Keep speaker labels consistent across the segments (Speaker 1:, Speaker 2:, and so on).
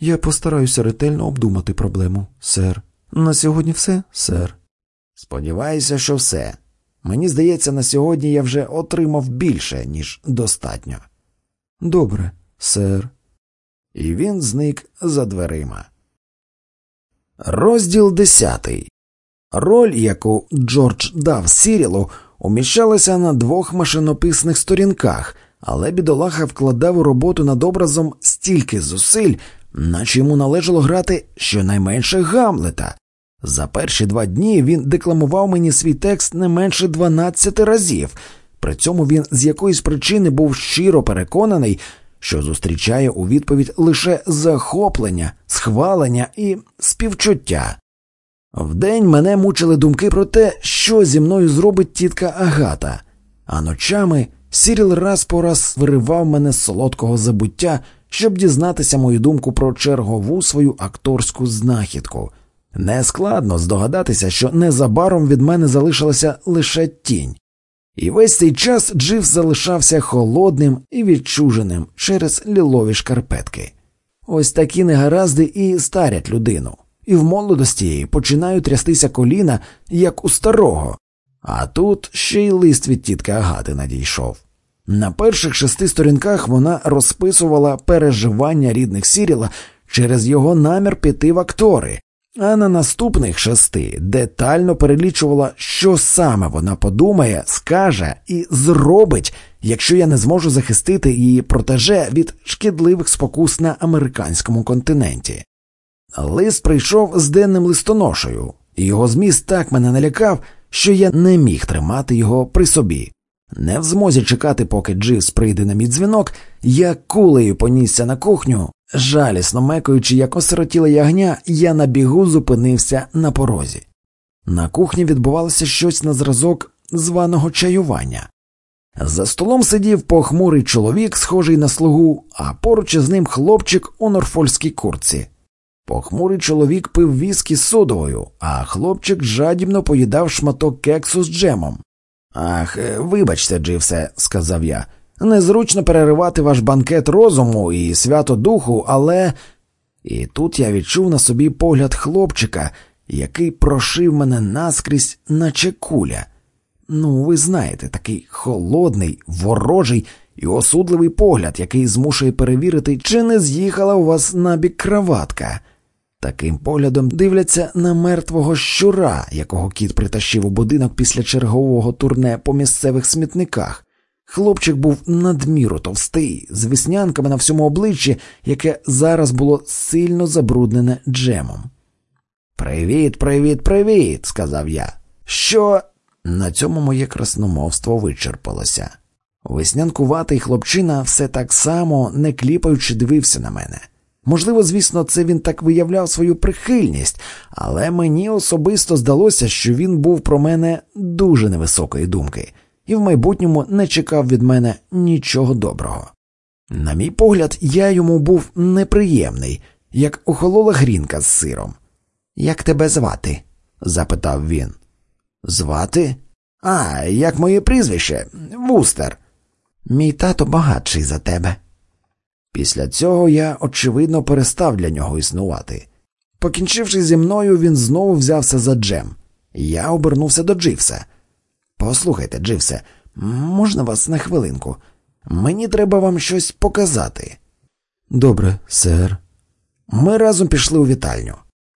Speaker 1: Я постараюся ретельно обдумати проблему, сер. На сьогодні все, сер.
Speaker 2: Сподіваюся, що все. Мені здається, на сьогодні я вже отримав більше, ніж достатньо.
Speaker 1: Добре, сер.
Speaker 2: І він зник за дверима. Розділ десятий. Роль, яку Джордж дав Сірілу, уміщалася на двох машинописних сторінках, але бідолаха вкладав у роботу над образом стільки зусиль, наче йому належало грати щонайменше Гамлета. За перші два дні він декламував мені свій текст не менше 12 разів, при цьому він з якоїсь причини був щиро переконаний, що зустрічає у відповідь лише захоплення, схвалення і співчуття. Вдень мене мучили думки про те, що зі мною зробить тітка Агата, а ночами Сіріл раз по раз виривав мене з солодкого забуття, щоб дізнатися мою думку про чергову свою акторську знахідку. Нескладно здогадатися, що незабаром від мене залишилася лише тінь. І весь цей час Джив залишався холодним і відчуженим через лілові шкарпетки. Ось такі негаразди і старять людину, і в молодості її починають трястися коліна, як у старого, а тут ще й лист від тітки Агати надійшов. На перших шести сторінках вона розписувала переживання рідних Сіріла через його намір піти в актори, а на наступних шести детально перелічувала, що саме вона подумає, скаже і зробить, якщо я не зможу захистити її протеже від шкідливих спокус на американському континенті. Лист прийшов з денним листоношею, і його зміст так мене налякав, що я не міг тримати його при собі. Не в змозі чекати, поки Дживс прийде на мій дзвінок, я кулею понісся на кухню, жалісно мекаючи, як осиротіле ягня, я на бігу зупинився на порозі. На кухні відбувалося щось на зразок званого чаювання. За столом сидів похмурий чоловік, схожий на слугу, а поруч із ним хлопчик у норфольській курці. Похмурий чоловік пив віскі з содовою, а хлопчик жадібно поїдав шматок кексу з джемом. Ах, е, вибачте, Дживсе, сказав я. Незручно переривати ваш банкет розуму і свято духу, але. І тут я відчув на собі погляд хлопчика, який прошив мене наскрізь, наче куля. Ну, ви знаєте, такий холодний, ворожий і осудливий погляд, який змушує перевірити, чи не з'їхала у вас набік краватка. Таким поглядом дивляться на мертвого щура, якого кіт притащив у будинок після чергового турне по місцевих смітниках. Хлопчик був надміру товстий, з веснянками на всьому обличчі, яке зараз було сильно забруднене джемом. Привіт, привіт, привіт, сказав я. Що на цьому моє красномовство вичерпалося. Веснянкуватий хлопчина все так само, не кліпаючи, дивився на мене. Можливо, звісно, це він так виявляв свою прихильність, але мені особисто здалося, що він був про мене дуже невисокої думки, і в майбутньому не чекав від мене нічого доброго. На мій погляд, я йому був неприємний, як охолола грінка з сиром. Як тебе звати? запитав він. Звати? А, як моє прізвище, Вустер. Мій тато багатший за тебе. Після цього я, очевидно, перестав для нього існувати. Покінчивши зі мною, він знову взявся за Джем. Я обернувся до Дживса. Послухайте, Дживсе, можна вас на хвилинку? Мені треба вам щось показати.
Speaker 1: Добре, сер.
Speaker 2: Ми разом пішли у вітальню.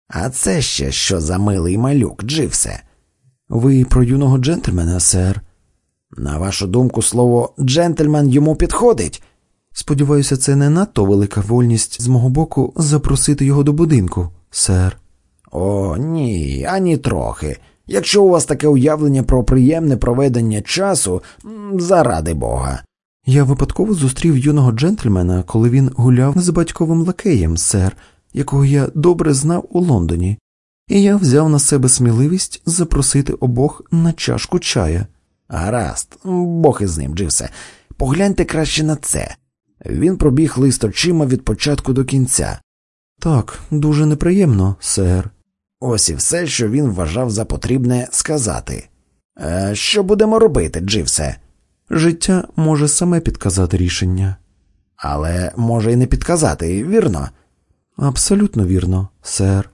Speaker 2: А це ще що за милий малюк, Дживсе?
Speaker 1: Ви про юного джентльмена, сер.
Speaker 2: На вашу думку, слово джентльмен йому підходить.
Speaker 1: Сподіваюся, це не надто велика вольність з мого боку запросити його до будинку, сер.
Speaker 2: О, ні, ані трохи. Якщо у вас таке уявлення про приємне проведення часу, заради бога.
Speaker 1: Я випадково зустрів юного джентльмена, коли він гуляв з батьковим лакеєм, сер, якого я добре знав у Лондоні, і я взяв на себе сміливість запросити обох на чашку чая.
Speaker 2: Гаразд, бог із ним, Дживсе. Погляньте краще на це. Він пробіг лист очима від початку до кінця.
Speaker 1: Так, дуже неприємно, сер.
Speaker 2: Ось і все, що він вважав за потрібне сказати. «Е, Що будемо робити, Дживсе?
Speaker 1: Життя може саме підказати рішення.
Speaker 2: Але може й не підказати, вірно?
Speaker 1: Абсолютно вірно, сер.